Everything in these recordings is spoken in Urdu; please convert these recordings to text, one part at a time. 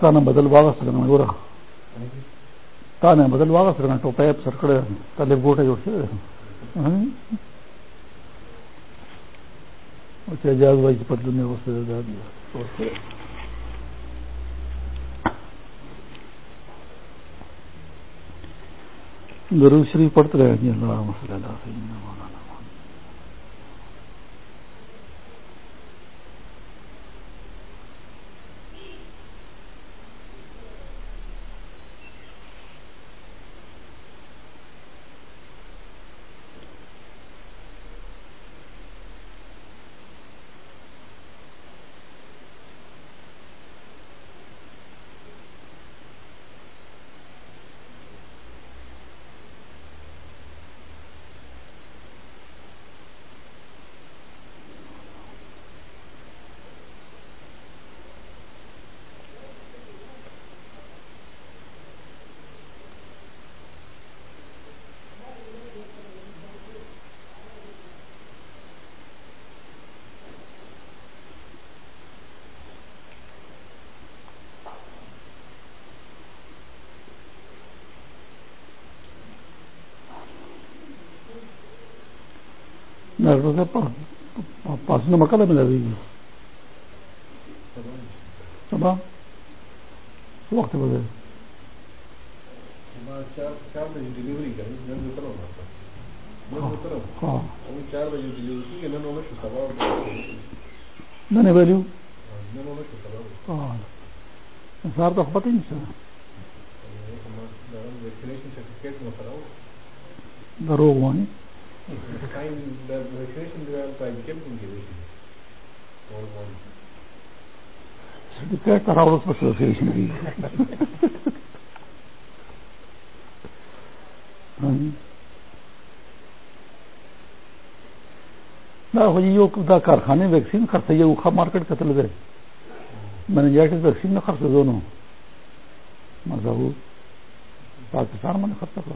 ತಾನ ಬದಲುವಾಗ ಸರ್ ಇವರ ತಾನೇ ಬದಲುವಾಗ ಸರ್ ಟೋಪ ಸರ್ ಕಡೆ ತಲೆ ಗೋಟ ಜೋಡಿಸಿದ್ರೆ اجاز بھائی پتلو نے اس سے ضرور شریف پڑھتے رہے جی اللہ مسئلہ پاس میں مکہ ملا رہی ہے وقت بدل چار بجے ڈلیوری ویلو سر تو پتہ نہیں سر دروغ وانی کارخانے ویکسین خرچ ہے وہ مارکیٹ قتل گئے مینجائٹس ویکسین نہ خرچ دونوں مطلب پاکستان میں خرچہ کر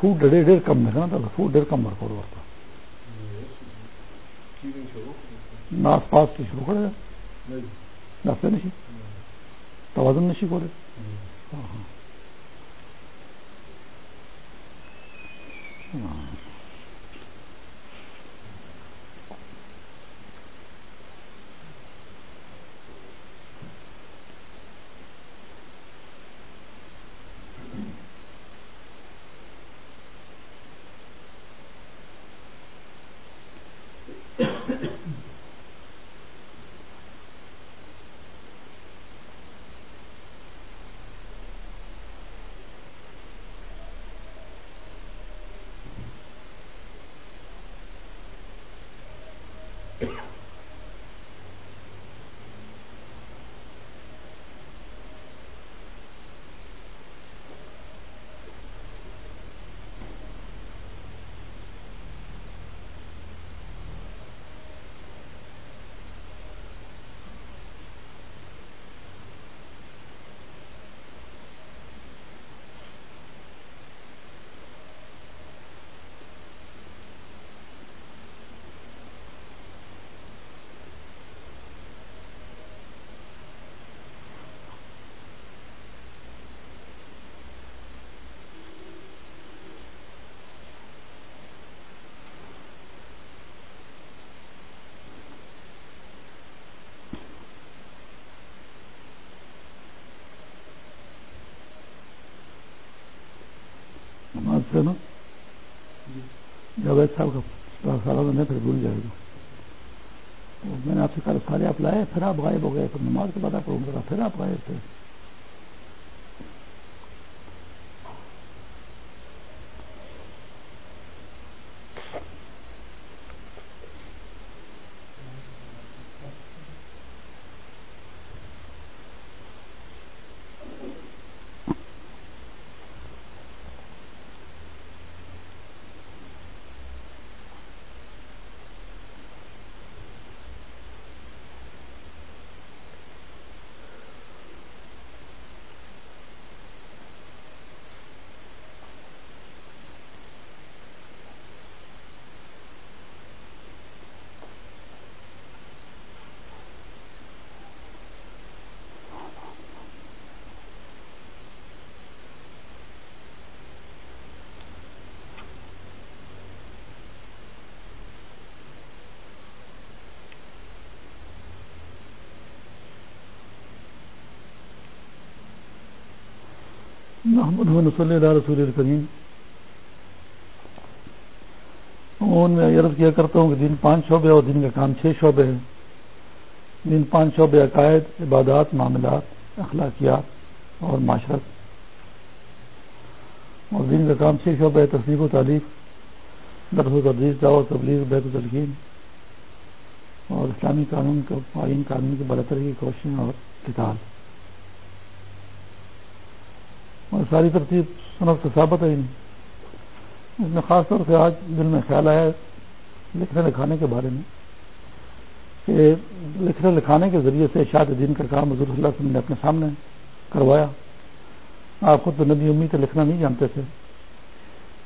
فوڈ ڈیر ڈیر کم ملنا تھا فوڈ ڈیر کم برکور ہوتا ناس پاس تو شروع کرے۔ ناستے نہیں توازن نہیں کرے۔ ہاں ہاں۔ نا؟ جب صاحب کا سالانہ میں پھر بھول جائے گا میں نے آپ سے کل سارے آپ لائے، پھر آپ غائب ہو گئے۔ پھر نماز کے بعد آپ کو پھر آپ غائب تھے۔ صلی اللہ رسول الکریم میں عرض کیا کرتا ہوں کہ دن پانچ شعبے اور دن کا کام چھ شعبے ہیں۔ دن پانچ شعبے عقائد، عبادات، معاملات، اخلاقیات اور معاشرت۔ اور دن کا کام چھ شعبے تصدیق و تعلیف، درس و تدریس، دعوت تبلیغ، بیت و تلقین۔ اور اسلامی قانون کا، آئین قانون کی برتری کی کوششیں اور کتاب اور ساری ترتیب صنعت سے ثابت ہے ہی نہیں۔ اس میں خاص طور سے آج دل میں خیال آیا لکھنے لکھانے کے بارے میں کہ لکھنے لکھانے کے ذریعے سے شاد دین کا کام حضور صلی اللہ علیہ وسلم نے اپنے سامنے کروایا۔ آپ خود تو نبی امید لکھنا نہیں جانتے تھے۔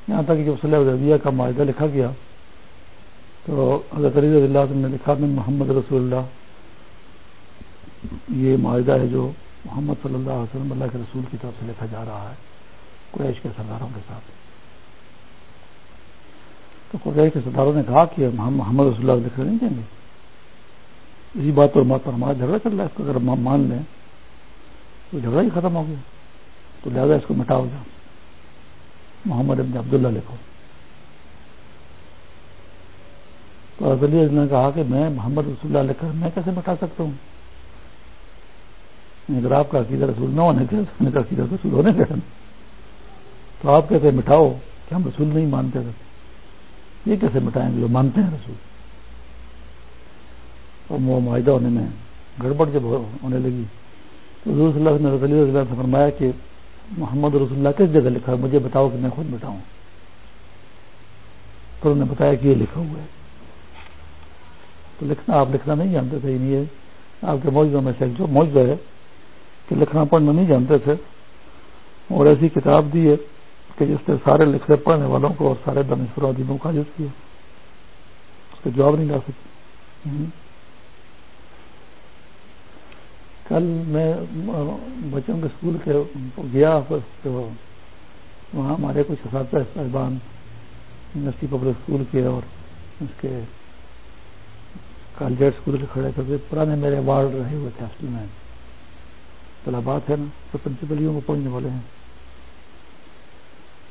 یہاں تک کہ صلی ادیہ کا معاہدہ لکھا گیا تو حضرت علی رضی اللہ نے لکھا میں محمد رسول اللہ۔ یہ معاہدہ ہے جو محمد صلی اللہ علیہ وسلم اللہ کے رسول کی طرف سے لکھا جا رہا ہے، قریش کے سرداروں کے ساتھ۔ تو قریش کے سرداروں نے کہا کہ ہم محمد رسول اللہ لکھ نہیں دیں گے۔ اسی بات پر پر ہمارا جھگڑا چل رہا ہے، اس کو اگر ہم مان لیں تو جھگڑا ہی ختم ہو گیا۔ تو لہٰذا اس کو مٹاؤ جاؤ۔ محمد ابن عبداللہ لکھو۔ تو عزلی نے کہا کہ میں محمد رسول اللہ لکھ کر میں کیسے مٹا سکتا ہوں؟ یعنی اگر آپ کا عقیدہ رسول نہ ہونے کے کا عقیدہ رسول ہونے کے تو آپ کیسے مٹھاؤ کہ ہم رسول نہیں مانتے تھے؟ یہ کیسے مٹائیں گے جو مانتے ہیں رسول؟ اور وہ معاہدہ ہونے میں گڑبڑ جب ہونے لگی، تو حضور صلی اللہ علیہ وسلم سے فرمایا کہ محمد رسول اللہ کس جگہ لکھا ہے؟ مجھے بتاؤ کہ میں خود مٹاؤں تو انہوں نے بتایا کہ یہ لکھا ہوا ہے۔ تو لکھنا، آپ لکھنا نہیں جانتے تھے یعنی آپ کے موجودہ میں سے جو موجودہ ہے کہ لکھنا پڑھنا نہیں جانتے تھے۔ اور ایسی کتاب دی ہے کہ جس نے سارے لکھنے پڑھنے والوں کو اور سارے دنوں کا جس کیا اس کا جواب نہیں لا سکتے۔ کل میں بچوں کے اسکول کے گیا تو وہاں ہمارے کچھ اساتذہ صاحبان یونیورسٹی پبلک اسکول کے اور اس کے کالجیٹ اسکول کے کھڑے تھے۔ پرانے میرے وارڈ رہے ہوئے تھے ہاسٹل میں۔ طلبات ہے نا، تو پرنسپلیوں کو پہنچنے والے ہیں۔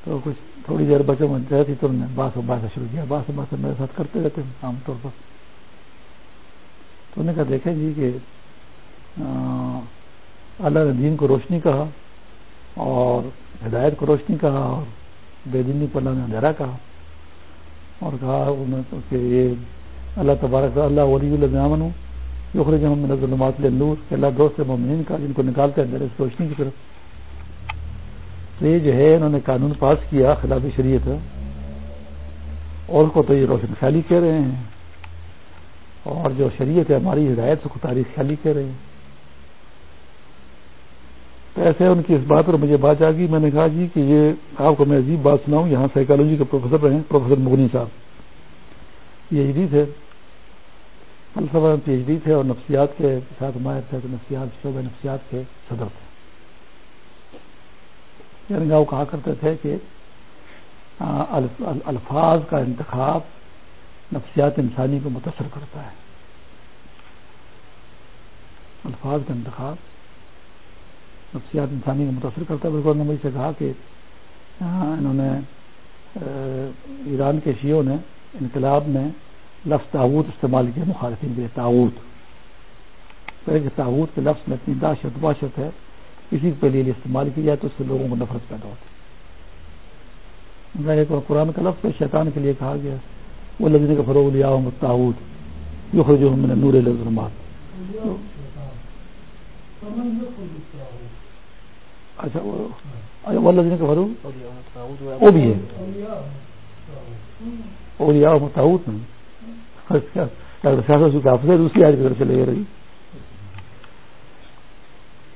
تو کچھ تھوڑی دیر بچوں میں جائے تھی تو انہوں نے باس و باسا شروع کیا۔ باس و باسا میرے ساتھ کرتے رہتے ہیں عام طور پر۔ تو انہوں نے کہا، دیکھیں جی کہ اللہ نے دین کو روشنی کہا اور ہدایت کو روشنی کہا اور بے دینی پر اللہ نے اندھیرا کہا اور کہا کہ یہ اللہ تبارک اللہ ولی اللہ ہوں یخر جو ہم ظلمات نور اللہ دوست مومنین کا جن کو نکالتے ہیں میرے روشنی کی طرف۔ تو یہ جو ہے، انہوں نے قانون پاس کیا خلاف شریعت۔ اور کو تو یہ روشن خیالی کہہ رہے ہیں۔ اور جو شریعت ہے، ہماری ہدایت کو تاریخ خیالی کہہ رہے ہیں۔ تو ایسے ان کی اس بات پر مجھے بات آ گئی میں نے کہا جی کہ یہ آپ کو میں عجیب بات سناؤں، یہاں سائیکالوجی کے پروفیسر رہے پروفیسر مغنی صاحب۔ یہ عجیب ہے۔ فلسفہ میں پی ایچ ڈی تھے اور نفسیات کے ساتھ ماہر تھے تو نفسیات شعبہ نفسیات کے صدر تھے۔ یعنی وہ کہا کرتے تھے کہ الفاظ کا انتخاب نفسیات انسانی کو متاثر کرتا ہے۔ الفاظ کا انتخاب نفسیات انسانی کو متاثر کرتا ہے۔ بالکل نے مجھ سے کہا کہ انہوں نے ایران کے شیوں نے انقلاب میں لفظ تعوت استعمال کیا مخالفین کے لیے تعوت تعوت کے لفظ میں اتنی داشت باشت ہے کسی کے لیے استعمال کیا جائے تو اس سے لوگوں کو نفرت پیدا ہوتی ایک قرآن کا لفظ شیطان کے لیے کہا گیا وہ لگنے کا فروغ لیا ہوں تعوت یہ جو ہم نے نور لظلمات اچھا وہ لگنے کا فروغ وہ بھی ہے۔ اولیاء تعوت نہیں ڈاکٹر صاحب افسر دوسری آج کی طرف چلے رہی۔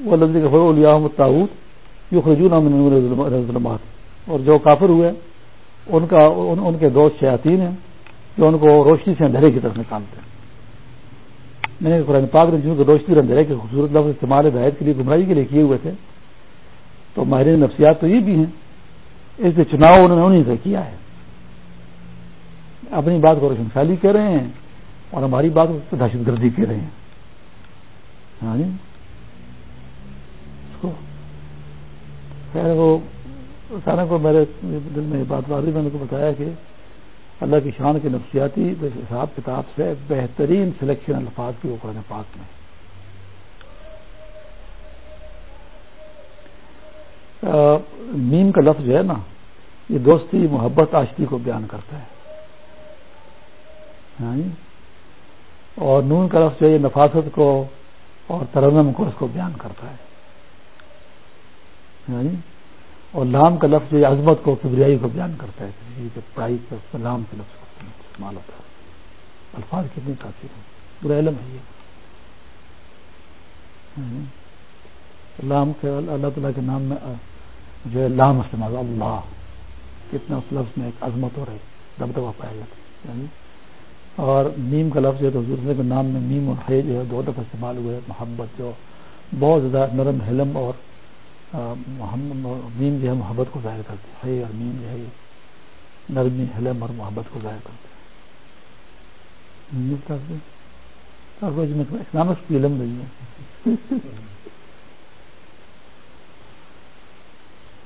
وہ لفظ کا فروغ لیا ہوں تعوت یہ خرجون ظلمات اور جو کافر ہوئے، ان کا، ان کے دوست شیاطین ہیں جو ان کو روشنی سے اندھیرے کی طرف نکالتے ہیں۔ میں نے قرآن پاک نے جن کو روشنی اور اندھیرے کے خوبصورت لفظ استعمال ہدایت کے لیے، گمراہی کے لیے کیے ہوئے تھے، تو ماہرین نفسیات تو یہ بھی ہیں، اس لیے چناؤ انہوں نے انہیں سے کیا ہے۔ اپنی بات کو روشن خالی کہہ رہے ہیں اور ہماری بات کو دہشت گردی کہہ رہے ہیں۔ ہاں جی؟ خیر وہ اچانک کو میرے دل میں بات واضح میں نے کو بتایا کہ اللہ کی شان کے نفسیاتی حساب کتاب سے بہترین سلیکشن الفاظ کی وہ قرآن پاک میں نیم کا لفظ جو ہے نا، یہ دوستی، محبت، آشتی کو بیان کرتا ہے۔ ہاں جی؟ اور نون کا لفظ جو ہے یہ نفاست کو اور ترنم کو اس کو بیان کرتا ہے۔ ہاں جی؟ اور لام کا لفظ جو عظمت کو، کبریائی کو بیان کرتا ہے۔ پڑھائی کا لام کے لفظ کو استعمال ہوتا ہے۔ الفاظ کتنے کافی ہیں؟ برا علم ہے یہ۔ ہاں جی؟ لام کے اللہ تعالیٰ کے نام میں، جو ہے لام استعمال، اللہ۔ کتنا اس لفظ میں ایک عظمت ہو رہی دبدبا پایا جاتا ہے۔ اور نیم کا لفظ ہے تو حضور کے نام میں نیم اور ہے جو ہے، دو دفعہ استعمال ہوئے، محبت جو بہت زیادہ نرم حلم اور نیم جو ہے، محبت کو ظاہر کرتے ہے اور نیم جو ہے، نرمی حلم اور محبت کو ظاہر کرتے اکنامکس کی علم نہیں ہے۔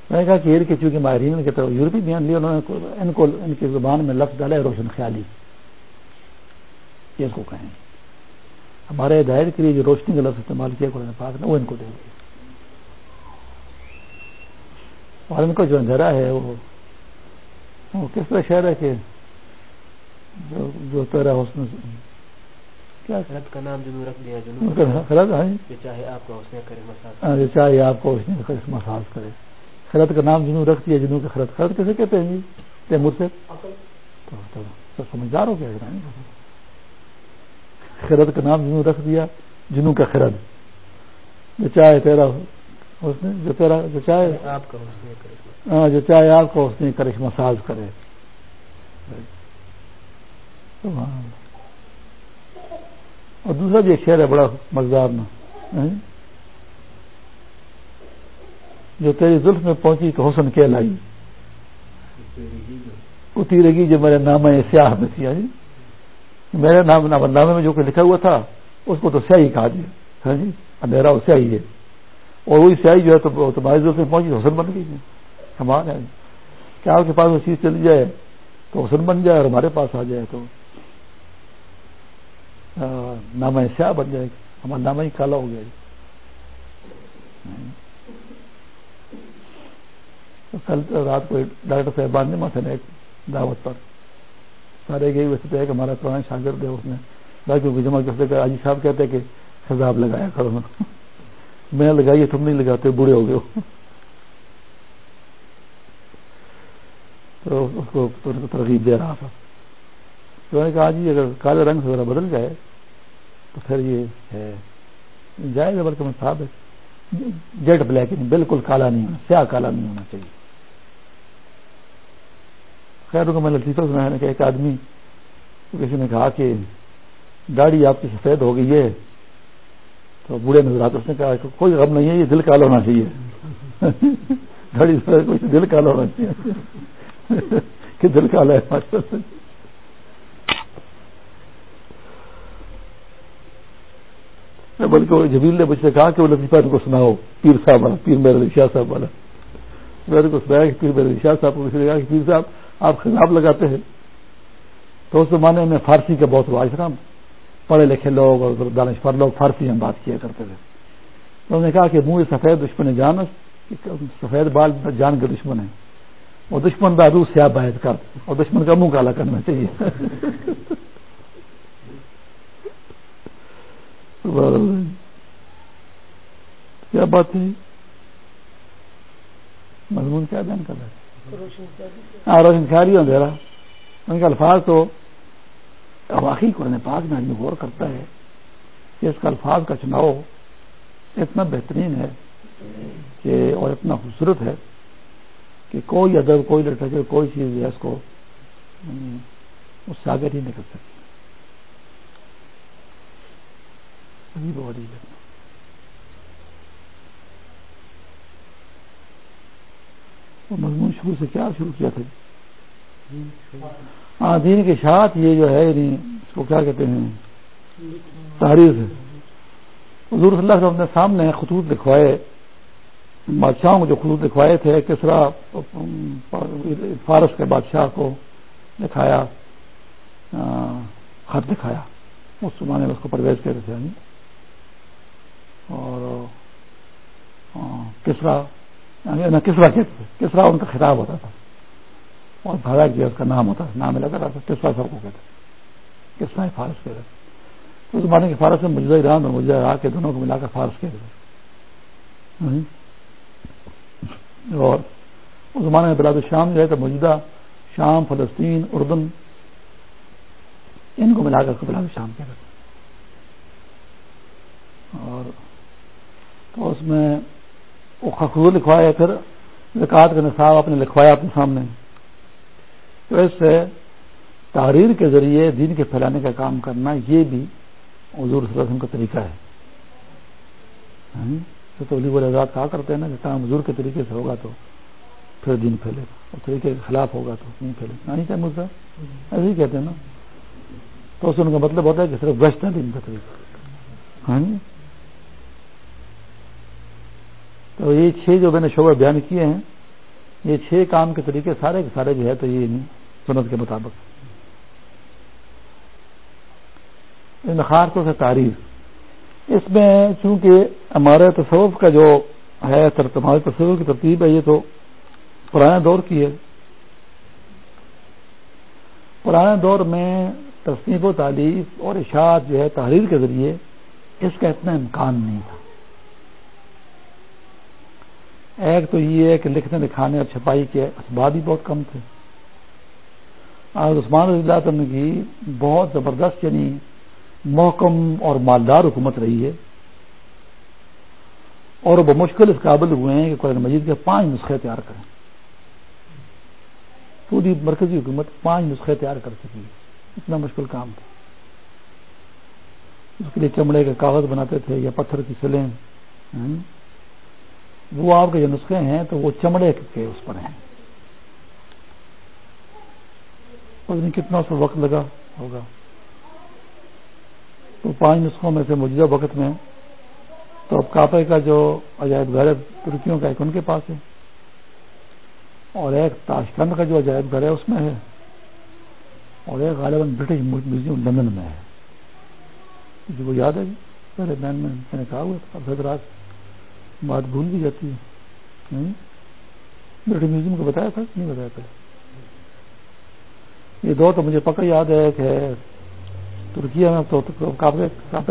میں نے کہا کہ ایر کے چونکہ ماہرین کے طرف یورپی بیان لیا انہوں نے ان کو، ان کی زبان میں لفظ ڈالا ہے، روشن خیالی۔ یہ اس کو کہیں۔ ہمارے ہدایت کے لیے جو روشنی کا لفظ استعمال کیا قرآن پاک نے وہ ان کو دے دیا۔ اور ان کا جو اندھیرا ہے وہ وہ کس طرح شہر ہے کہ جو تیرا حسن خرد کا نام جنو رکھ دیا خرد چاہے آپ کو کرے چاہے آپ کو مساج کرے۔ خرد کا نام جنو رکھ دیا جنو کا خرد خرد کیسے کہتے ہیں جی؟ تیمور سے؟ سمجھدار ہو گیا۔ خرد کا نام جنو رکھ دیا جنو کا خرد۔ چاہے تیرا جو تیرا جو چاہے۔ آپ ہاں جو چاہے آپ کو اس نے کرشمہ ساز کرے۔ اور دوسرا بھی ایک شہر ہے بڑا مزدار نا۔ ہاں؟ جو تیری زلف میں پہنچی تو حسن کے لائی؟ اتیرے گی جو۔ میرے نام سیاہ میں ہاں جی؟ میرے نام نامے میں جو کہ لکھا ہوا تھا، اس کو تو سیاہی کہا جی ہاں جی اندھیرا وہ سیاہی ہے۔ اور وہی سیاہی جو ہے تو تمہاری زلف میں پہنچی حسن بن گئی کمال ہے کیا آپ کے پاس وہ چیز چلی جائے تو حسن بن جائے اور ہمارے پاس آ جائے تو نامہ سیاہ بن جائے۔ ہمارا نامہ ہی کالا ہو گیا۔ کل رات کو ڈاکٹر صاحب نے ماسے ایک دعوت پر۔ سارے گئے ویسے تو کہ ہمارا پرانا شاگرد ہے اس نے باقی کو جمع کرتے آجی صاحب کہتے ہیں کہ خزاب لگایا کرو۔ میں نے لگائی تم نہیں لگاتے بوڑھے ہو گئے تو اس کو ترغیب دے رہا تھا۔ تو میں نے کہا جی اگر کالے رنگ سے ذرا بدل جائے تو پھر یہ ہے۔ جائے گا بلکہ صاحب جیٹ بلیک نہیں بالکل کالا نہیں ہونا سیاہ کالا نہیں ہونا چاہیے۔ خیر کو میں لطیفہ سنا ہے کہ ایک آدمی، کسی نے کہا کہ گاڑی آپ کی سفید ہو گئی ہے، تو بوڑھے نظر آتے، اس نے کہا، کوئی غم نہیں ہے، یہ دل کالا ہونا چاہیے۔ گاڑی کوئی دل کالا ہونا چاہیے۔ کہ دل کالا ہے۔ بلکہ جبیل نے مجھ سے کہا کہ وہ لطیفہ ان کو سناؤ، پیر صاحب والا پیر میرے شاہ صاحب والا۔ میرے کو سنایا کہ پیر میرے شاہ صاحب کو، کسی نے کہا کہ پیر صاحب آپ خلاف لگاتے ہیں تو اس زمانے میں فارسی کا بہت رواج تھا۔ پڑھے لکھے لوگ اور دانش پر لوگ فارسی میں بات کیا کرتے تھے۔ تو انہوں نے کہا کہ منہ سفید دشمن جان سفید بال جان کے دشمن ہے۔ وہ دشمن دادو سیاہ باعث کر، اور دشمن کا منہ کالا کرنا چاہیے۔ کیا بات ہے مضمون کیا بیان کر رہے ہاں روشن خیالی اندھیرا؟ ان کے الفاظ تو واقعی قرآن پاک میں آدمی غور کرتا ہے کہ اس کا الفاظ کا چناؤ اتنا بہترین ہے کہ اور اتنا خوبصورت ہے کہ کوئی ادب، کوئی لٹریچر کوئی چیز ہے اس کو یعنی اس سے آگے نہیں نکل سکتی۔ مضمون شروع سے کیا شروع کیا تھا؟ ہاں دین کے ساتھ یہ جو ہے یعنی اس کو کیا کہتے ہیں؟ تاریخ ہے۔ حضور صلی اللہ علیہ وسلم نے سامنے خطوط لکھوائے۔ بادشاہوں کو جو خطوط لکھوائے تھے، کسرا، فارس کے بادشاہ کو لکھایا خط لکھایا۔ اس زمانے میں اس کو پرویز کہتے تھے یعنی۔ اور کسرا کسرا کہتے تھے کسرا ان کا خطاب ہوتا تھا۔ اور بھاگا جو اس کا نام ہوتا تھا، نام لگا رہا تھا کسرا سب کو کہتے کسرا فارس کہتے تھے؟ اس زمانے کے فارس میں مجھے ایران اور مجھے عراق کے دونوں کو ملا کر فارس کہتے تھے۔ ہاں جی؟ اور اس زمانے میں بلاد شام جو ہے تو موجودہ شام، فلسطین، اردن، ان کو ملا کر بلاد شام کہتے تھے۔ اور تو اس میں وہ خخور لکھوایا پھر زکات کا نصاب آپ نے لکھوایا اپنے سامنے۔ تو اس سے تحریر کے ذریعے دین کے پھیلانے کا کام کرنا یہ بھی حضور صلی اللہ علیہ وسلم کا طریقہ ہے۔ ہاں؟ تو علی آزاد کہا کرتے ہیں نا کہ کام حضور کے طریقے سے ہوگا تو پھر دین پھیلے گا، اور طریقے کے خلاف ہوگا تو نہیں پھیلے گا۔ نہیں کیا مجھے ایسے ہی کہتے ہیں نا۔ تو اس ان کا مطلب ہوتا ہے کہ صرف ویسٹ ہے دین کا طریقہ۔ ہاں جی تو یہ چھ جو میں نے شعبہ بیان کیے ہیں، یہ چھ کام کے طریقے سارے کے سارے جو ہے تو یہ سنت کے مطابق۔ ان خاص سے تعریف۔ اس میں چونکہ ہمارے تصوف کا جو ہے ہمارے تصوف کی ترتیب ہے، یہ تو پرانے دور کی ہے۔ پرانے دور میں تصنیف و تعلیف اور اشاعت جو ہے تحریر کے ذریعے اس کا اتنا امکان نہیں تھا۔ ایک تو یہ ہے کہ لکھنے لکھانے اور چھپائی کے اسباب ہی بہت کم تھے۔ عثمان رضی اللہ عنہ کی بہت زبردست یعنی محکم اور مالدار حکومت رہی ہے۔ اور وہ مشکل اس قابل ہوئے ہیں کہ قرآن مجید کے پانچ نسخے تیار کریں۔ پوری مرکزی حکومت پانچ نسخے تیار کر سکی ہے۔ اتنا مشکل کام تھا۔ اس کے لیے چمڑے کے کاغذ بناتے تھے یا پتھر کی سلیں ہاں۔ وہ آپ کے جو نسخے ہیں تو وہ چمڑے کے اس پر ہیں۔ کتنا اس وقت لگا ہوگا۔ تو پانچ نسخوں میں سے موجودہ وقت میں تو اب کاپے کا جو عجائب گھر ہے ترکیوں کا ایک ان کے پاس ہے۔ اور ایک تاشکند کا جو عجائب گھر ہے اس میں ہے۔ اور ایک غالباً برٹش میوزیم لندن میں ہے۔ مجھے وہ یاد ہے جی پہلے میں نے کہا ہوا تھا بات بھول بھی جاتی ہے۔ برٹش میوزیم کو بتایا تھا؟ نہیں بتایا تھا۔ یہ دو تو مجھے پکا یاد ہے کہ ترکیا میں تو کعبے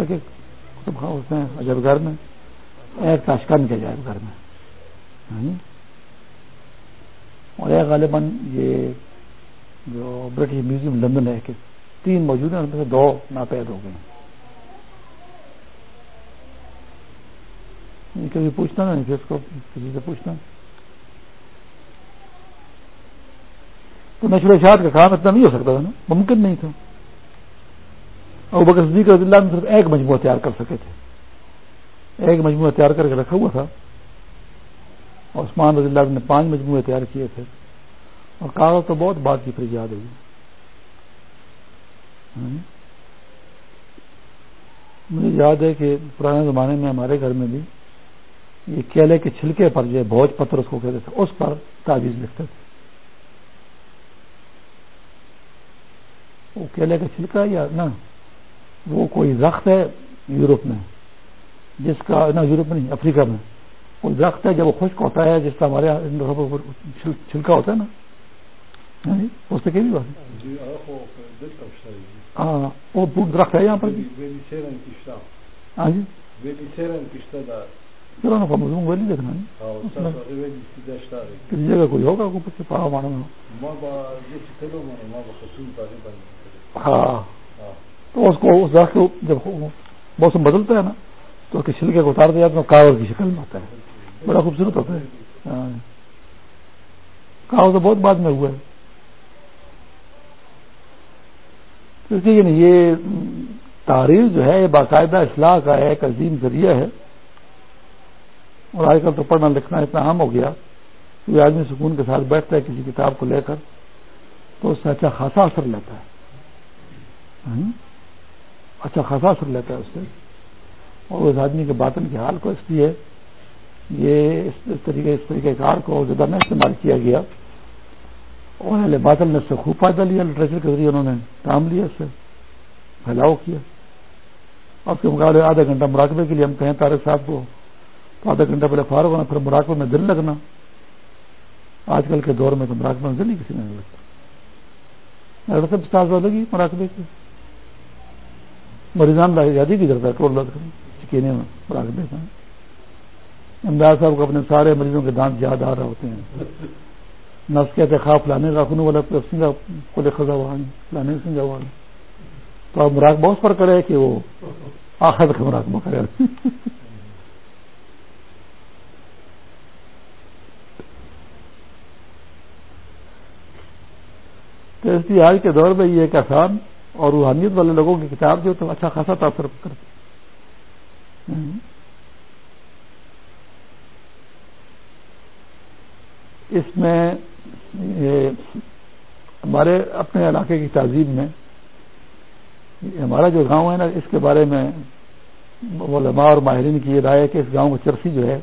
کے اس میں عجب گھر میں۔ ایک تاشکند کے عجائب گھر میں۔ اور ایک غالباً یہ جو برٹش میوزیم لندن ہے کہ تین موجود ہیں، ان میں سے دو ناپید ہو گئے ہیں۔ کبھی پوچھنا نہیں پھر اس کو کسی سے پوچھنا تو نشر اشاعت کا کام اتنا نہیں ہو سکتا تھا نا ممکن نہیں تھا اور بکر صدیق رضی اللہ نے صرف ایک مجموعہ تیار کر سکے تھے ایک مجموعہ تیار کر کے رکھا ہوا تھا اور عثمان رضی اللہ نے پانچ مجموعے تیار کیے تھے اور کاغذ تو بہت بات کی پھر یاد ہوگی ہاں۔ مجھے یاد ہے کہ پرانے زمانے میں ہمارے گھر میں بھی یہ کیلے کے چھلکے پر جو بوجھ پتھر اس کو کہتے تھے اس پر تعویذ لکھتے تھے۔ وہ کیلے کا چھلکا یا نا وہ کوئی درخت ہے یورپ میں جس کا نہ یورپ میں نہیں افریقہ میں۔ کوئی درخت ہے جب وہ خشک ہوتا ہے جس کا ہمارے چھلکا ہوتا ہے نا۔ اس سے کہیں بات ہاں وہ درخت ہے یہاں پر۔ ہاں جی۔ کسی تو اس کو اس درخت کو جب موسم بدلتا ہے نا تو اس کے اتار دیا تو کاغذ کی شکل میں آتا ہے بڑا خوبصورت ہوتا ہے۔ کاغذ تو بہت بعد میں ہوا ہے یہ تاریخ جو ہے باقاعدہ اصلاح کا ایک عظیم ذریعہ ہے اور آج کل تو پڑھنا لکھنا اتنا عام ہو گیا کہ آدمی سکون کے ساتھ بیٹھتا ہے کسی کتاب کو لے کر تو اس سے اچھا خاصا اثر لیتا ہے۔ اچھا خاصا اثر لیتا ہے اس سے۔ اور اس آدمی کے باطن کے حال کو اس لیے یہ اس طریقے اس طریقے کار کو زیادہ نہ استعمال کیا گیا۔ اور اہل باطل نے اس سے خوب فائدہ لیا لٹریچر کے ذریعے انہوں نے کام لیا اس سے، پھیلاؤ کیا۔ اب کے مقابلے آدھا گھنٹہ مراقبے کے لیے ہم کہیں طارق صاحب کو تو آدھا گھنٹہ پہلے فارغ ہونا، پھر مراقبے میں دل لگنا۔ آج کل کے دور میں تو مراقبے میں دل ہی کسی نے نہیں لگتا۔ سب ساز لگی مراقبے کی۔ مریضان یادی کی ضرورت ہے ٹول لگ چکینے میں مراقبے کا امداد صاحب کو اپنے سارے مریضوں کے دانت یاد آ رہے ہوتے ہیں۔ نس کہتے خواب لانے کا خنو والا سنگا کو خزا وہاں لانے سنگا وہاں۔ تو اب مراقبہ اس پر کرے کہ وہ آخر کا مراقبہ کرے تو اس لیے آج کے دور میں یہ ایک آسان اور روحانیت والے لوگوں کی کتاب جو تو اچھا خاصا تاثر کرتی اس میں ہمارے اپنے علاقے کی تہذیب میں ہمارا جو گاؤں ہے نا، اس کے بارے میں علماء اور ماہرین کی یہ رائے ہے کہ اس گاؤں کا چرسی جو ہے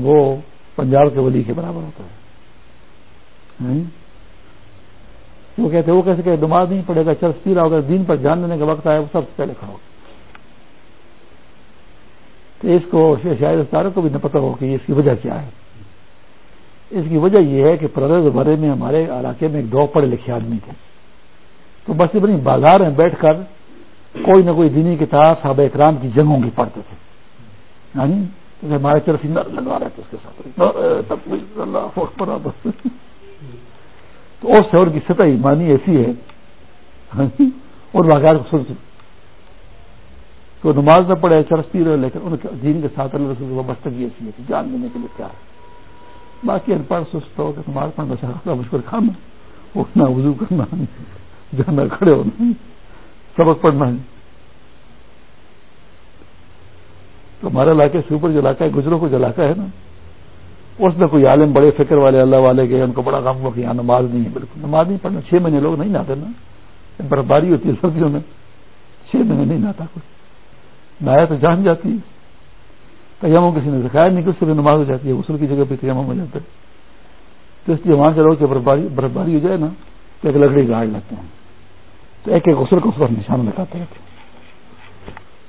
وہ پنجاب کے ولی کے برابر ہوتا ہے۔ وہ کہتے وہ کیسے کہ نماز نہیں پڑے گا چرس پی رہا ہوگا، دین پر جان دینے کا وقت آئے وہ سب سے پہلے کھڑا ہوگا تو اس کو شاید استاروں کو بھی نہ پتہ ہو کہ اس کی وجہ کیا ہے۔ اس کی وجہ یہ ہے کہ پرد بھرے میں ہمارے علاقے میں ایک دو پڑھے لکھے آدمی تھے۔ تو بس بڑی بازار میں بیٹھ کر کوئی نہ کوئی دینی کتاب، صحابہ اکرام کی جنگوں کی پڑھتے تھے۔ یعنی ہمارے چرسی لگا رہے تھے اس کے ساتھ۔ تو اس شور کی سطح ایمانی ایسی ہے ہاں جی، اور واقعات کو سن تو نماز نہ پڑے چرس پی رہے لیکن ان کے دین کے ساتھ اللہ رسول وابستگی ایسی ہے جان دینے کے لیے کیا ہے۔ باقی ان پڑھ، سست ہو کہ نماز پڑھنا چاہتا مشکل کھانا اٹھنا، وضو کرنا جانا کھڑے ہونا سبق پڑھنا ہے۔ تو ہمارے علاقے سے اوپر جو علاقہ ہے، گجروں کو جو علاقہ ہے نا اس میں کوئی عالم بڑے فکر والے اللہ والے گئے ان کو بڑا غم ہوا کہ یہاں نماز نہیں ہے، بالکل نماز نہیں پڑھنا، چھ مہینے لوگ نہیں نہاتے نا۔ برفباری ہوتی ہے سردیوں میں، چھ مہینے نہیں نہاتا کچھ نہایا تو جان جاتی ہے۔ تیموں کسی نے سکھایا نہیں کہ اس سے نماز ہو جاتی ہے، غسل کی جگہ پہ تیمم ہو جاتا ہے۔ تو اس لیے وہاں سے لوگ کہ برفباری ہو جائے نا، تو ایک لکڑی گاڑ لیتے ہیں۔ تو ایک ایک غسل کو اس پر نشان لگاتے رہتے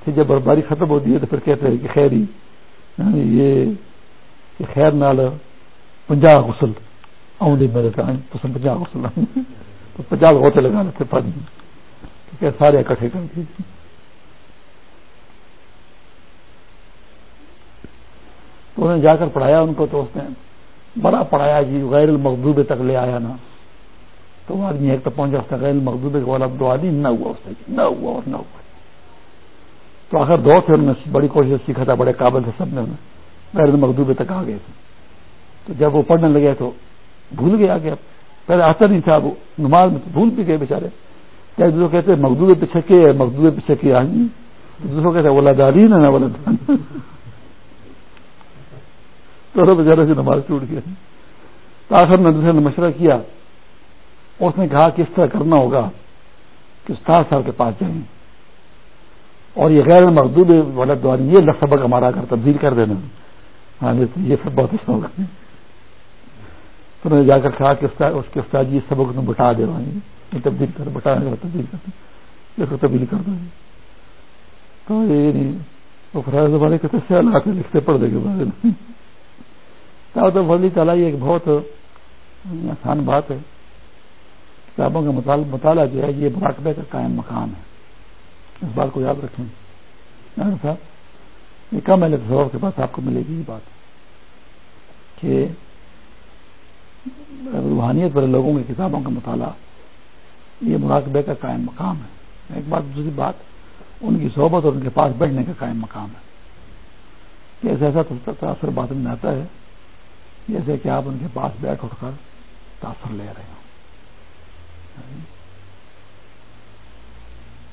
پھر جب برفباری ختم ہوتی ہے تو پھر کہتے ہیں کہ خیری یعنی یہ کہ خیر نال پنجا غسل آؤں میرے پسند پنجا غسل تو پنجا ہوتے لگا لیتے پانی کہ سارے اکٹھے کر دیے۔ تو انہیں جا کر پڑھایا ان کو، تو اس نے بڑا پڑھایا جی غیر المقدوبے تک لے آیا نا۔ تو وہ آدمی ایک تو پہنچا، اس غیر المقدوبے کے والا دو آدمی، نہ ہوا اس سے نہ ہوا اور نہ ہوا۔ تو آخر دو تھے انہوں نے، بڑی کوشش سیکھا تھا، بڑے قابل تھے سب نے انہیں غیر مقدوبے تک آ گئے تھے۔ تو جب وہ پڑھنے لگے تو بھول گیا کہ پہلے آتا نہیں تھا، وہ نماز میں تو بھول بھی گئے بےچارے کیا دوسروں کہتے ہیں مقدوبے پہ چھکے مقدوبے پہ چھکے آئیں۔ گی دوسروں کہتے ہیں ولادارین ہے نا ولادان تو بیچارے سے نماز ٹوٹ گیا تو آخر نے دوسرے نے مشورہ کیا۔ اس نے کہا کہ اس طرح کرنا ہوگا کہ استاد صاحب کے پاس جائیں۔ اور یہ غیر مقدوب والا دوار یہ سبق ہمارا اگر تبدیل کر دینا۔ ہاں جی، یہ سب بہت اچھا ہوگا۔ تو نے جا کر کہا کہ اس کے استاد جی سبق میں بٹا دے رہا یہ تبدیل کر بٹا تبدیل کر۔ یہ کو تبدیل کر دیں تو یہ نہیں، وہ فرائض والے کہتے سیال آ کے لکھتے پڑھ دے گے بارے میں تو ولی تعالیٰ، یہ ایک بہت آسان بات ہے۔ کتابوں کا مطالعہ جو ہے، یہ مراقبے کا قائم مقام ہے۔ اس بات کو یاد رکھیں۔ صاحب یہ کم ہے تصور کے پاس آپ کو ملے گی یہ بات کہ روحانیت والے لوگوں کی کتابوں کا مطالعہ، یہ مراقبے کا قائم مقام ہے۔ ایک بات، دوسری بات، ان کی صحبت اور ان کے پاس بیٹھنے کا قائم مقام ہے۔ کہ ایسا ایسا تاثر بات میں آتا ہے؟ جیسے کہ آپ ان کے پاس بیٹھ اٹھ کر تاثر لے رہے ہوں۔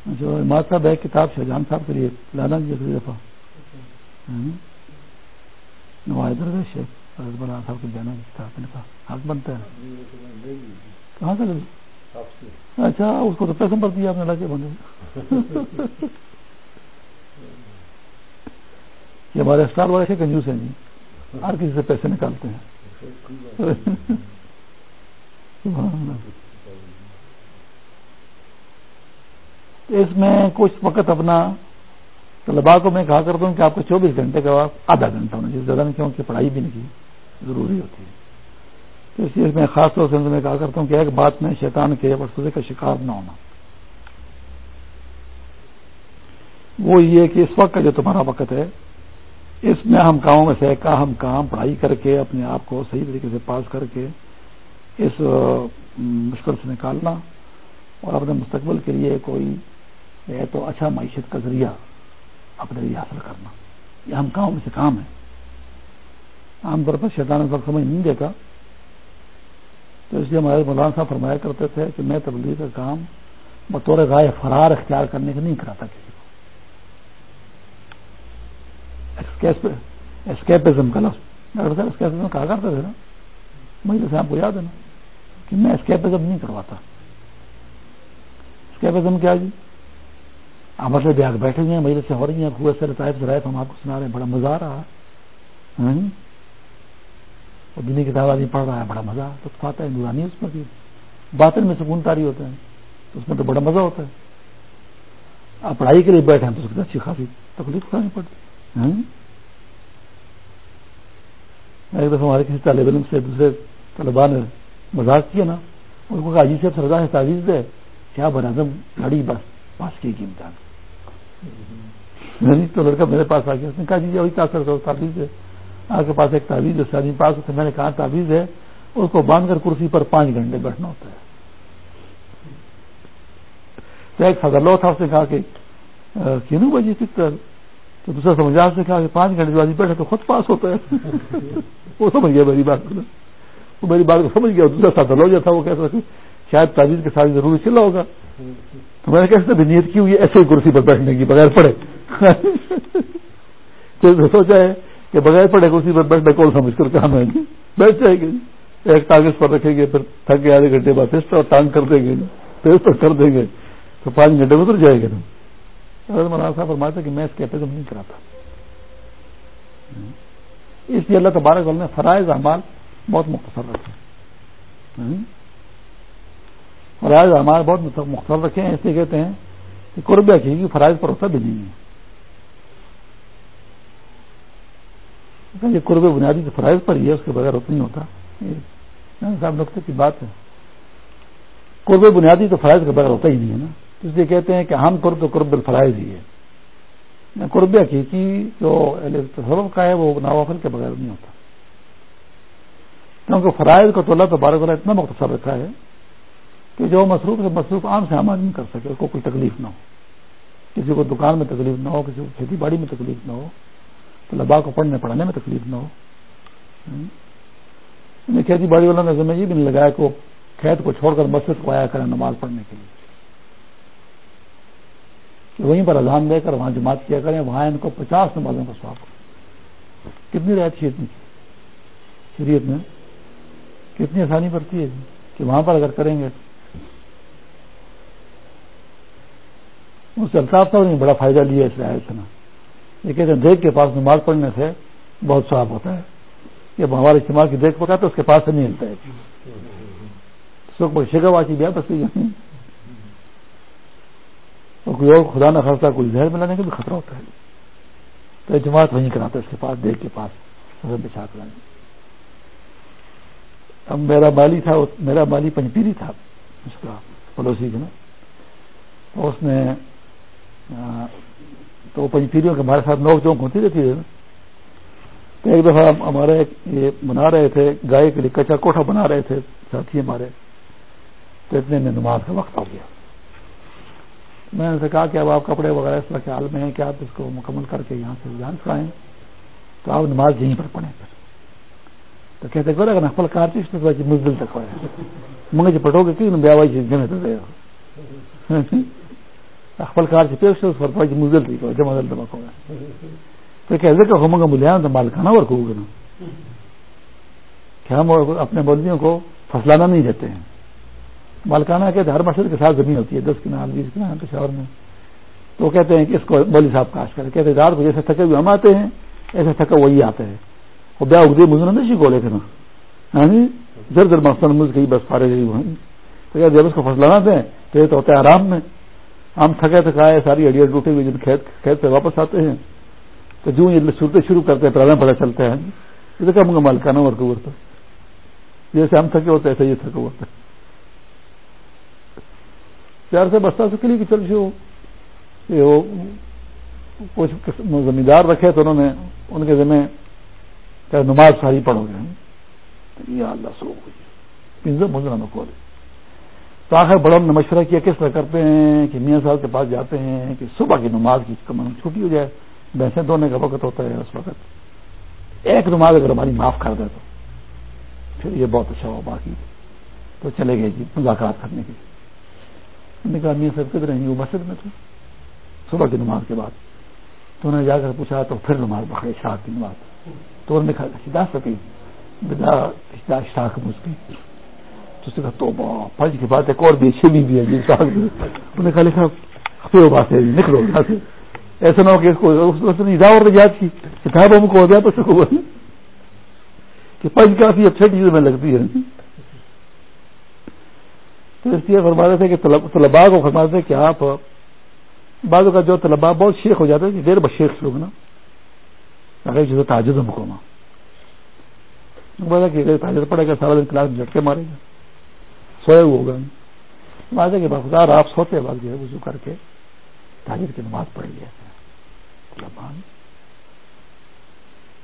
جو اماد صاحب ہے، کتاب شہجان صاحب کے لیے لانا جی دفعہ۔ نواز درویش شیخ رضبان صاحب کو جانا کتاب نے کہا حق بنتا ہے۔ کہاں سے اچھا اس کو تو پیسے پر دیا آپ نے لگے بندے یہ ہمارے اسٹار والے سے کنجوس ہیں جی۔ ہر کسی سے پیسے نکالتے ہیں۔ اس میں کچھ وقت اپنا طلبا کو میں کہا کرتا ہوں کہ آپ کو چوبیس گھنٹے کا آدھا گھنٹہ ہونا چاہیے، زیادہ نہیں، کیونکہ پڑھائی بھی نہیں کی ضروری ہوتی ہے۔ تو اس لیے میں خاص طور سے میں کہا کرتا ہوں کہ ایک بات میں شیطان کے وسوسے کا شکار نہ ہونا۔ وہ یہ کہ اس وقت کا جو تمہارا وقت ہے، اس میں ہم کاموں میں سے کا ہم کام پڑھائی کر کے، اپنے آپ کو صحیح طریقے سے پاس کر کے، اس مشکل سے نکالنا اور اپنے مستقبل کے لیے کوئی ہے تو اچھا معیشت کا ذریعہ۔ اپنے لیے حاصل کرنا۔ یہ ہم کاموں میں سے کام ہے۔ عام طور پر شیطان وقت سمجھ نہیں دیتا تو اس لیے ہمارے مولانا صاحب فرمایا کرتے تھے کہ میں تبدیلی کا کام بطور رائے فرار اختیار کرنے کا نہیں کراتا کسی کو۔ اسکیپزم کا لفظ۔ ڈاکٹر صاحب اسکیپزم کہا کرتے تھے نا۔ مجھے صاحب کو یاد ہے نا کہ میں اسکیپزم نہیں کرواتا۔ اسکیپزم کیا جی؟ ہم سے بیاگ بیٹھے ہوئے ہیں مجھے سے ہو رہی ہیں خوب سے طائف سے ہم آپ کو سنا رہے ہیں، بڑا مزہ آ رہا ہے۔ دینی کتاب آدمی پڑھ رہا ہے، بڑا مزہ تو کھاتا ہے۔ نورانی اس میں بھی۔ باطن میں سکون تاری ہوتا ہے تو اس میں تو بڑا مزہ ہوتا ہے۔ آپ پڑھائی کے لیے بیٹھے ہیں تو اس کی اچھی خاصی تکلیف کرانی پڑتی ایک دفعہ ہمارے کسی طالب علم سے دوسرے طالبان نے مزاق کیا نا، ان کو کہا جی سے سردا سے تعویذ دے کیا بنادم لڑی بس؟ پاس کی امتحان۔ تو لڑکا میرے پاس آ گیا، اس نے کہا جی, جی، وہی تاثر تعویذ ہے۔ آپ کے پاس ایک تعویذ ہے شادی پاس ہوتے میں نے کہا تعویذ ہے، اس کو باندھ کر کرسی پر پانچ گھنٹے بیٹھنا ہوتا ہے۔ تو ایک فضل تھا، اس نے کہا کہ کینوں بجی تک تو دوسرا سمجھا سے کہا کہ پانچ گھنٹے بعد بیٹھے تو خود پاس ہوتا ہے۔ وہ سمجھ گیا میری بات کو وہ میری بات کو سمجھ گیا، دوسرا سادہ لو جاتا وہ کہتا کہ شاید تعویذ کے ساتھ ضروری چلا ہوگا۔ تو میں نے کیسے بھی نیت کی ہوئی ایسے ہی کرسی پر بیٹھنے کی، بغیر پڑے سوچا ہے کہ بغیر پڑے کرسی پر بیٹھنے کون سمجھ کر کہاں میں بیٹھ جائے گی۔ ایک کاغذ پر رکھیں گے، پھر تھک کے آدھے گھنٹے بعد پھر اور ٹانگ کر دیں گے۔ پھر پر کر دیں گے۔ تو پانچ گھنٹے میں اتر جائے گا۔ مولانا صاحب فرماتے کہ میں اس کے اپیزم نہیں کراتا۔ اس لیے اللہ تبارک نے فرائض احمال بہت مختصر رکھے۔ فرائض احمال بہت مختصر رکھے ہیں، اس لیے کہتے ہیں کہ قرب کی فرائض پر ہوتا بھی نہیں ہے۔ یہ قرب بنیادی تو فرائض پر ہی ہے، اس کے بغیر اتنا نہیں ہوتا۔ صاحب نقطے کی بات ہے۔ قرب بنیادی تو فرائض کے بغیر ہوتا ہی نہیں ہے نا۔ اس لیے کہتے ہیں کہ ہم قرب تو قرب الفرائض ہی ہے۔ قرب حقیقی جو تصرف کا ہے، وہ نوافل کے بغیر نہیں ہوتا۔ کیونکہ فرائض کو تو اللہ تبارک اتنا مختصر رکھا ہے کہ جو مصروف سے مصروف عام سے عام آدمی کر سکے، اس کو کوئی تکلیف نہ ہو۔ کسی کو دکان میں تکلیف نہ ہو، کسی کو کھیتی باڑی میں تکلیف نہ ہو، تو کو پڑھنے، پڑھانے میں تکلیف نہ ہو۔ کھیتی باڑی والا نے یہ بھی نہیں لگایا کہ کھیت کو چھوڑ کر مسجد کو آیا کریں نماز پڑھنے کے لیے۔ کہ وہیں پر اذان دے کر، وہاں جماعت کیا کریں، وہاں ان کو پچاس نمازوں کا سواب کتنی رعایت شریعت میں شریعت میں کتنی آسانی پڑتی ہے۔ کہ وہاں پر اگر کریں گے اس سے الطاف صاحب نے بڑا فائدہ لیا اس رعایت سے نا۔ یہ کہتے ہیں دیکھ کے پاس نماز پڑھنے سے بہت صاف ہوتا ہے۔ کہ ہمارے اجتماع کی دیکھ پکا تو اس کے پاس سے نہیں ملتا ہے۔ شگا واچی بیا بس اور کوئی اور خدا نہ خرچہ کوئی زہر ملانے کا بھی خطرہ ہوتا ہے۔ تو جماعت وہیں کراتا ہے اس کے پاس دیکھ کے پاس بچا کرانے اب میرا مالی تھا، میرا مالی پنجپیری تھا، اس کا پڑوسی کا نا اس نے تو پنجپیریوں کے ہمارے ساتھ نوک چونک ہوتی رہتی ہے تو ایک دفعہ ہمارے یہ بنا رہے تھے، گائے کے لیے کچا کوٹھا بنا رہے تھے ساتھی ہمارے۔ تو اتنے میں نماز کا وقت آ گیا۔ میں نے کہا کہ اب آپ کپڑے وغیرہ اس طرح خیال میں ہیں کہ آپ اس کو مکمل کر کے یہاں سے جان کرائیں۔ تو آپ نماز یہیں پر پڑھیں پھر۔ تو کہتے کرے اگر نفل کار چیز تو مزدل تک ہوئے منگے جو پٹو گے کہ بیا بھائی جمع تو دے اخبل کار سے پیش اس پر مزدل تھی جمع دل دمک ہوگا تو کہتے کہ ہم ملیاں تو مالکانہ ورک ہوگا نا کہ ہم اپنے مولویوں کو فصلانہ نہیں دیتے ہیں۔ مالکانہ کہتے ہر مسجد کے ساتھ زمین ہوتی ہے، دس کنال، بیس کنال پشاور میں تو کہتے ہیں کہ اس کو مولوی صاحب کاش کرے کہتے رات کو جیسے تھکے ہوئے ہم آتے ہیں، ایسے تھکا وہی آتے ہیں۔ وہ بیا اگدے مجھے نہیں سیکھو لے تھے نا ہاں جی یعنی در در مقصد مجھ گئی بس پارے جی گئی وہیں تو کیا جب اس کو فصلانہ دیں، تو یہ تو ہوتا ہے آرام میں۔ ہم تھکے تھکائے ساری ہڈیاں ٹوٹے ہوئے جب کھیت کھیت سے واپس آتے ہیں۔ تو جو یہ صورتیں شروع کرتے ہیں پہلے پڑا چلتے ہیں۔ یہ تو کیا منگا مالکانہ ورک ہوتا جیسے ہم تھکے ہوتے ایسے یہ تھکے ہوتا ہے پیار سے بستا سے کلی کی چل شو۔ وہ کچھ زمیندار رکھے تو انہوں نے ان کے ذمہ نماز ساری پڑھو گے۔ یا اللہ سو ہوئی پنجم مجرم کو تو آخر بڑوں نے مشورہ کیا، کس طرح کرتے ہیں کہ میاں صاحب کے پاس جاتے ہیں کہ صبح کی نماز کی کم چھٹی ہو جائے بھینسیں دھونے کا وقت ہوتا ہے، اس وقت ایک نماز اگر ہماری معاف کر دے تو پھر یہ بہت اچھا ہوا باقی تو چلے گئے جی مذاکرات کرنے کے لیے۔ نے کہا، میاں صاحب کدھر ہیں؟ وہ مسجد میں تھے۔ صبح کی نماز کے بعد۔ تو انہوں نے جا کر پوچھا، تو پھر نماز پکڑے شاہ کی نماز تو انہوں نے کہا سدا سکی بدا شاخ مسکی تو اس نے کہا تو فرض کی بات ایک اور بھی اچھی بھی ہے جی انہوں نے کہا، لکھا پھر بات ہے، نکلو یہاں سے۔ ایسا نہ ہو کہ اس کو اس نے اور یاد کی۔ کتاب ہم کو ہو گیا تو اس کو کہ پنج کافی اچھی چیز میں لگتی ہے تو اس لیے فرماتے تھے کہ طلباء کو فرماتے تھے کہ آپ بعض کا جو طلباء بہت شیخ ہو جاتے ہیں، دیر بشیخ لوگ نا۔ اگر جسے تاجد مکوما بولا کہ تاجر پڑے گا، سارا دن کلاس میں جھٹکے مارے گا۔ سوئے ہوگا بات ہے کہ بخار آپ سوتے وقت جو ہے وضو کر کے تاجر کی نماز پڑھ لیا۔ طلباء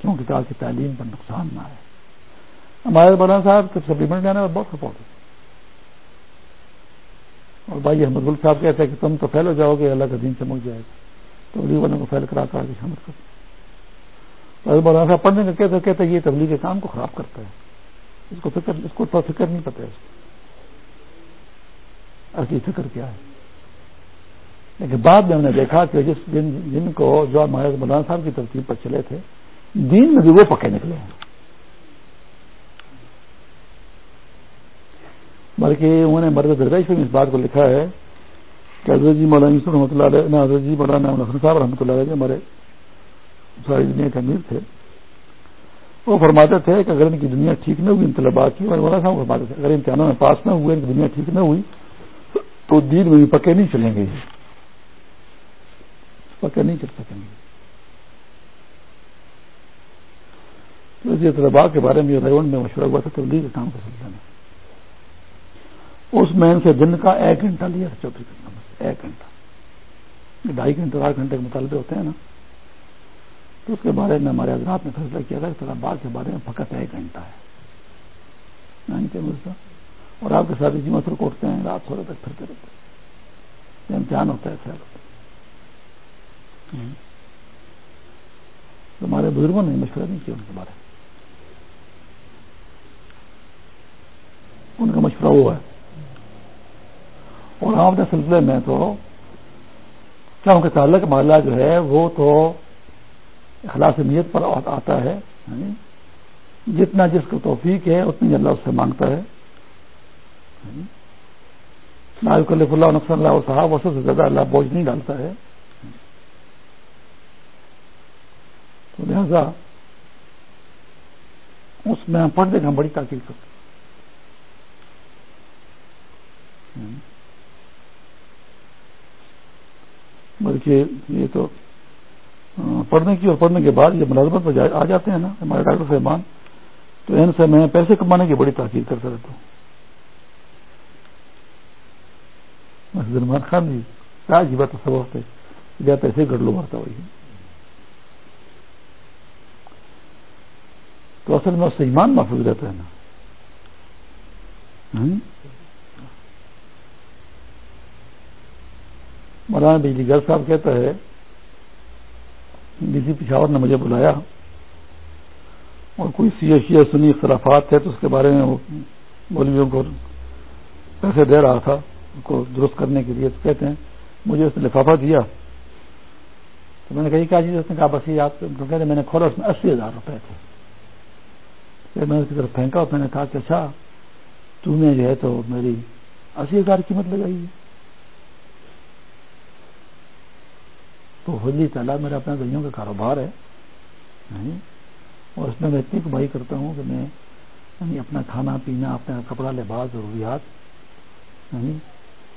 کیونکہ کہا کہ تعلیم پر نقصان نہ آئے۔ ہمارے مولانا صاحب سپلیمنٹ جانے پر بہت سپورٹ ہے اور بھائی احمد گل صاحب کہتے ہیں کہ تم تو فیل ہو جاؤ گے، اللہ کا دین چمک جائے گا۔ تو والوں کو فیل کرا کر کے شامل کر مولانا صاحب پڑھنے کا کہتے کہتے یہ تبلیغ کے کام کو خراب کرتا ہے۔ اس کو فکر، اس کو فکر نہیں پتا اس کو اصلی فکر کیا ہے۔ لیکن بعد میں ہم نے دیکھا کہ جس جن جن کو جو ہمارے مولانا صاحب کی ترتیب پر چلے تھے، دین میں بھی وہ پکے نکلے ہیں۔ بلکہ انہوں نے مرد درویش میں اس بات کو لکھا ہے کہ حضرت جی مولانا یوسف رحمۃ اللہ علیہ حضرت جی مولانا حسن صاحب رحمۃ اللہ علیہ ہمارے ساری دنیا کے امیر تھے، وہ فرماتے تھے کہ اگر ان کی دنیا ٹھیک نہ ہوئی، ان طلبا کی، اور مولانا صاحب فرماتے تھے، اگر امتحانوں میں پاس نہ ہوئے، ان کی دنیا ٹھیک نہ ہوئی تو دین میں بھی پکے نہیں چلیں گے جی۔ پکے نہیں چل سکیں گے۔ تو جی، طلبا کے بارے میں ریون میں مشورہ ہوا تھا، تبلیغ کے کام کا سلسلہ میں اس میں ان سے دن کا ایک گھنٹہ لیا تھا چوتھی کرنا بس، ایک گھنٹہ۔ ڈھائی گھنٹے آٹھ گھنٹے کے مطالبے ہوتے ہیں نا۔ تو اس کے بارے میں ہمارے حضرات نے فیصلہ کیا تھا کہ باغ کے بارے میں فقط ایک گھنٹہ ہے۔ یعنی اور آپ کے ساتھ اسی مسئلہ کو اٹھتے ہیں، رات سو تک پھرتے رہتے ہیں۔ امتحان ہوتا ہے خیر ہوتا ہے ہمارے بزرگوں نے مشورہ نہیں کیا ان کے بارے میں۔ ان کا مشورہ وہ ہے۔ اور آپ کے سلسلے میں تو کیا ان کے تعلق معاملہ جو ہے، وہ تو اخلاص نیت پر آتا ہے یعنی جتنا جس کو توفیق ہے، اتنی اللہ اس سے مانگتا ہے۔ کلف اللہ نقص اللہ اور صاحب سب سے زیادہ اللہ بوجھ نہیں ڈالتا ہے۔ تو لہذا اس میں پڑھنے کا ہم بڑی تاکید کرتے بلکہ یہ تو پڑھنے کی اور پڑھنے کے بعد یہ ملازمت پر آ جاتے ہیں نا، ہمارے ڈاکٹر صاحبان تو ان سے میں پیسے کمانے کی بڑی تاکید کرتا رہتا ہوں۔ سلمان خان جی کیا جی بات سب یا پیسے گڑ لو مرتا تو اصل میں اس سے ایمان محفوظ رہتا ہے نا؟ مولانا بجلی گھر صاحب کہتا ہے ڈی سی پشاور نے مجھے بلایا اور کوئی سی شیعہ سنی اختلافات تھے تو اس کے بارے میں وہ مولویوں کو پیسے دے رہا تھا۔ کو درست کرنے کے لیے تو کہتے ہیں، مجھے اس نے لفافہ دیا۔ تو میں نے کہی کیا چیز اس نے کہا، بس یہ آپ کہتے میں نے کھولا، اس میں اسی ہزار روپے تھے۔ پھر میں اس کی طرف پھینکا میں نے کہا کہ اچھا تو نے جو ہے تو میری اسی ہزار قیمت لگائی۔ ہے تو ہولی تعالیٰ میرا اپنا دہیوں کا کاروبار ہے۔ اور اس میں میں اتنی کمائی کرتا ہوں کہ میں یعنی اپنا کھانا پینا، اپنا کپڑا، لباس، ضروریات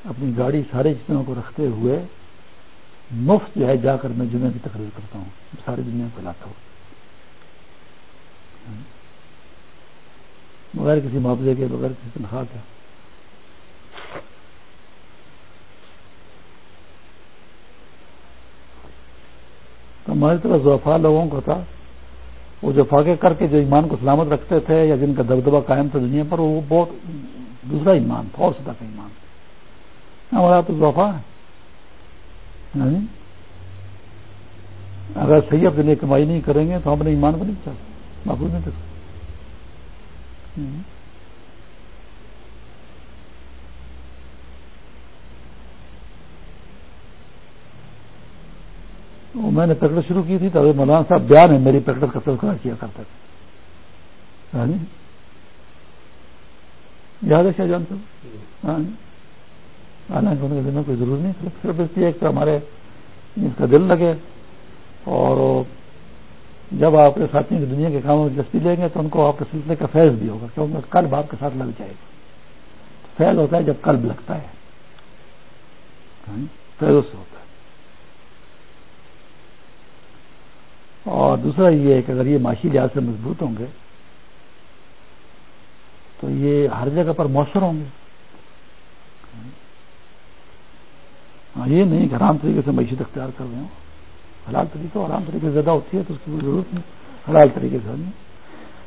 اپنی گاڑی سارے چیزوں کو رکھتے ہوئے مفت جو ہے جا کر میں جمعے کی تقریر کرتا ہوں۔ ساری دنیا کو لاتا ہوں۔ بغیر کسی معاوضے کے، بغیر کسی تنخواہ کے۔ ہماری طرح زوفا لوگوں کو تھا۔ وہ جو فاقے کر کے جو ایمان کو سلامت رکھتے تھے یا جن کا دبدبہ قائم تھا دنیا پر، وہ بہت دوسرا ایمان تھا اور سطح کا ایمان۔ تھا ہمارا تو زوفا ہے۔ اگر سید کے لیے کمائی نہیں کریں گے تو ہم اپنے ایمان کو نہیں چاہتے محفوظ نہیں کر سکتے۔ میں نے پریکٹس شروع کی تھی تو مولانا صاحب بیان ہے، میری پریکٹس کا تذکرہ کیا کرتے تھے۔ ہاں جی؟ یاد ہے شاہ جان صاحب؟ ہاں جی؟ حالانکہ ان کے دل میں کوئی ضرور نہیں صرف اس لیے کہ ہمارے اس کا دل لگے اور جب آپ کے ساتھیوں کی دنیا کے کاموں میں دلچسپی لیں گے تو ان کو آپ کے سلسلے کا فیض بھی ہوگا، کیونکہ قلب آپ کے ساتھ لگ جائے گا۔ فیض ہوتا ہے جب قلب لگتا ہے۔ ہاں؟ فیض سے ہوتا ہے۔ اور دوسرا یہ ہے کہ اگر یہ معاشی لحاظ سے مضبوط ہوں گے، تو یہ ہر جگہ پر مؤثر ہوں گے۔ ہاں، یہ نہیں کہ آرام طریقے سے معیشت اختیار کر رہے ہوں۔ حلال طریقہ آرام طریقے سے زیادہ ہوتی ہے تو اس کی کوئی ضرورت نہیں۔ حلال طریقے سے نہیں۔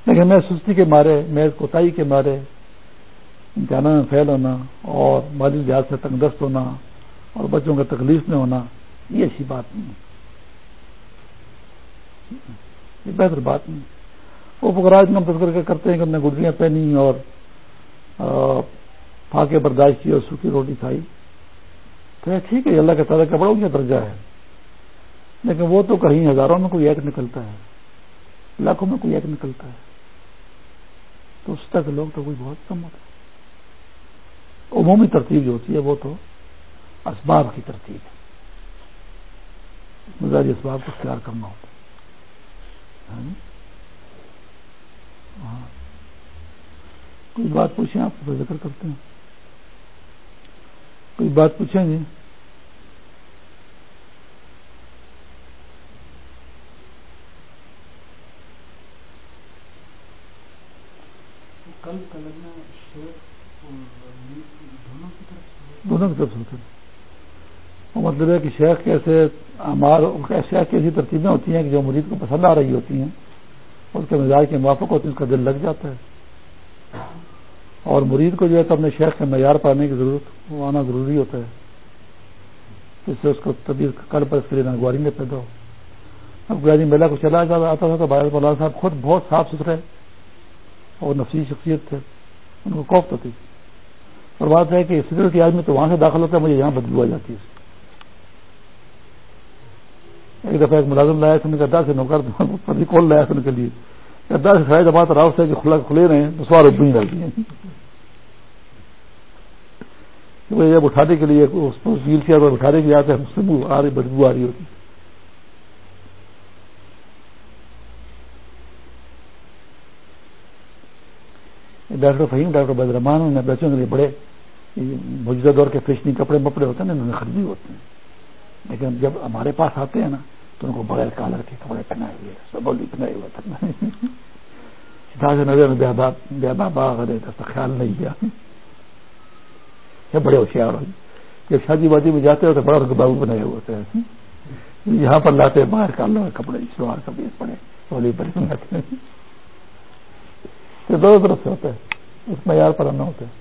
لیکن میں سستی کے مارے، میں کوتاہی کے مارے امتحانوں میں فیل ہونا اور مالی لحاظ سے تنگ دست ہونا اور بچوں کا تکلیف میں ہونا، یہ ایسی بات نہیں ہے۔ یہ بہتر بات نہیں وہ فکراج میں تذکر کرتے ہیں کہ ہم نے گڈریاں پہنی اور پھاکے برداشت کی اور سوکھی روٹی کھائی۔ تو ٹھیک ہے اللہ کا تعالیٰ کا بڑا اونچا درجہ ہے۔ لیکن وہ تو کہیں ہزاروں میں کوئی ایک نکلتا ہے۔ لاکھوں میں کوئی ایک نکلتا ہے۔ تو اس تک لوگ تو کوئی بہت کم ہوتا ہے۔ عمومی ترتیب جو ہوتی ہے، وہ تو اسباب کی ترتیب ہے۔ مزاجی اسباب کو اختیار کرنا ہوتا ہے۔ ہاں جی؟ ہاں۔ کوئی بات پوچھیں آپ ذکر کرتے ہیں۔ کوئی بات پوچھیں گے کی طرف سے مطلب ہے کہ شیخ کیسے شیخ کی ایسی ترتیبیں ہوتی ہیں کہ جو مرید کو پسند آ رہی ہوتی ہیں اس کے مزاج کے موافق ہوتے ہیں، اس کا دل لگ جاتا ہے۔ اور مرید کو جو ہے تو اپنے شیخ کے معیار پانے کی ضرورت، وہ آنا ضروری ہوتا ہے۔ جس سے اس کو طبیعت کل پر اس کے لیے ناگواری میں پیدا ہو۔ اب گرانی جی میلہ کو چلا جاتا آتا تھا، تو باہر مولانا صاحب خود بہت صاف ستھرے اور نفسی شخصیت تھے، ان کو کوفت ہوتی تھی۔ اور بات ہے کہ سگریٹ آدمی تو وہاں سے داخل ہوتا ہے، مجھے یہاں بدبو آ جاتی ہے۔ ایک دفعہ ایک ملازم لایا سن کا سے نوکر پتی کول لایا سن کے لیے؟ گدا سے سارے جماعت راؤ سے کھلا کھلے رہے ہیں، تو سوار ابھی ڈالتی ہیں۔ جب اٹھانے کے لیے ویل چیئر پر اٹھانے کے لیے آتے ہیں آ رہی، بدبو آ رہی ہوتی۔ ڈاکٹر فہیم، ڈاکٹر بدرمان نے بچوں کے لیے بڑے موجودہ دور کے فیشنی کپڑے مپڑے ہوتے ہیں نا انہوں نے خریدی ہوتے ہیں۔ لیکن جب ہمارے پاس آتے ہیں نا، تو ان کو بغیر کالر کے کپڑے پہنائے ہوئے سبولی پہنائے ہوئے سے نظر باغ تو خیال نہیں کیا۔ یہ بڑے ہوشیار ہو جب شادی وادی میں جاتے ہو تو بڑا بابو بنائے ہوئے ہوتے ہیں۔ یہاں پر لاتے، باہر کالر، کپڑے، شلوار کپڑے پڑے، سولی پڑے۔ ہیں دو طرف سے ہوتا ہے اس معیار پر آنا ہوتا ہے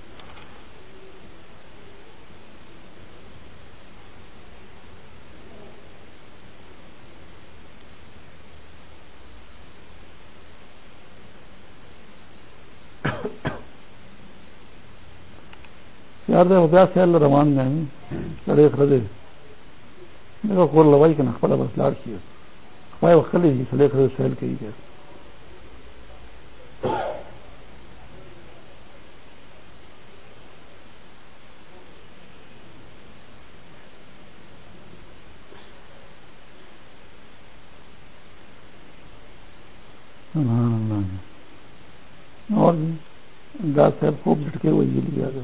سیل روان میں؟ لڑے خردے دیکھو، کور لوائی کے نخلا بس لاڑ خواہ وقت سڑے سیل کے ہی گئے اور گاس صاحب خوب جھٹکے ہوئے یہ لیا گیا۔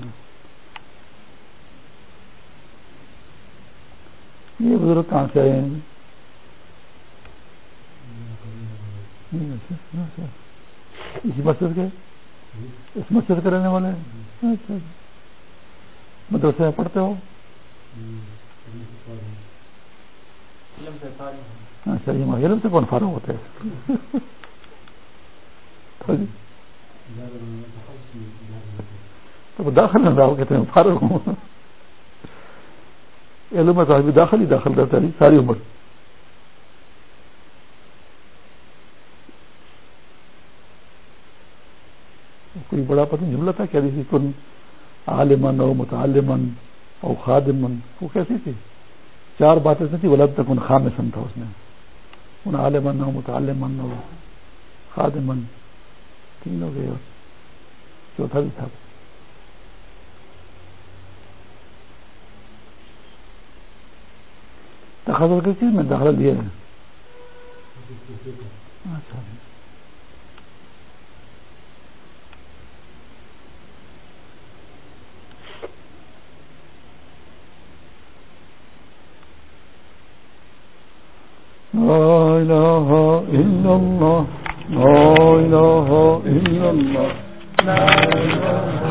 یہ بزرگ کہاں سے آئے ہیں؟ اچھا، اچھا۔ اسی مسجد کے؟ اس مسجد کے رہنے والے اچھا،, اچھا مدرسے میں پڑھتے ہو؟ اچھا جی علم سے کون فارغ ہوتے ہیں جی۔ تو داخل نہ رہا کہتے ہیں، فارغ ہوں۔ علم صاحب داخل ہی داخل رہتا ہے، ساری عمر۔ کوئی بڑا پتہ جملہ تھا کیا تھی کن عالمن او متعلمن او خادمن وہ کیسی تھی؟ چار باتیں تھی ولد تک ان خام سن تھا اس نے ان عالمن او متعلمن او خادمن تین ہو گئے اور چوتھا بھی تھا۔ تخصص کس چیز میں داخلہ دیا ہے؟ اچھا۔ لا إله إلا الله لا إله إلا الله. لا إله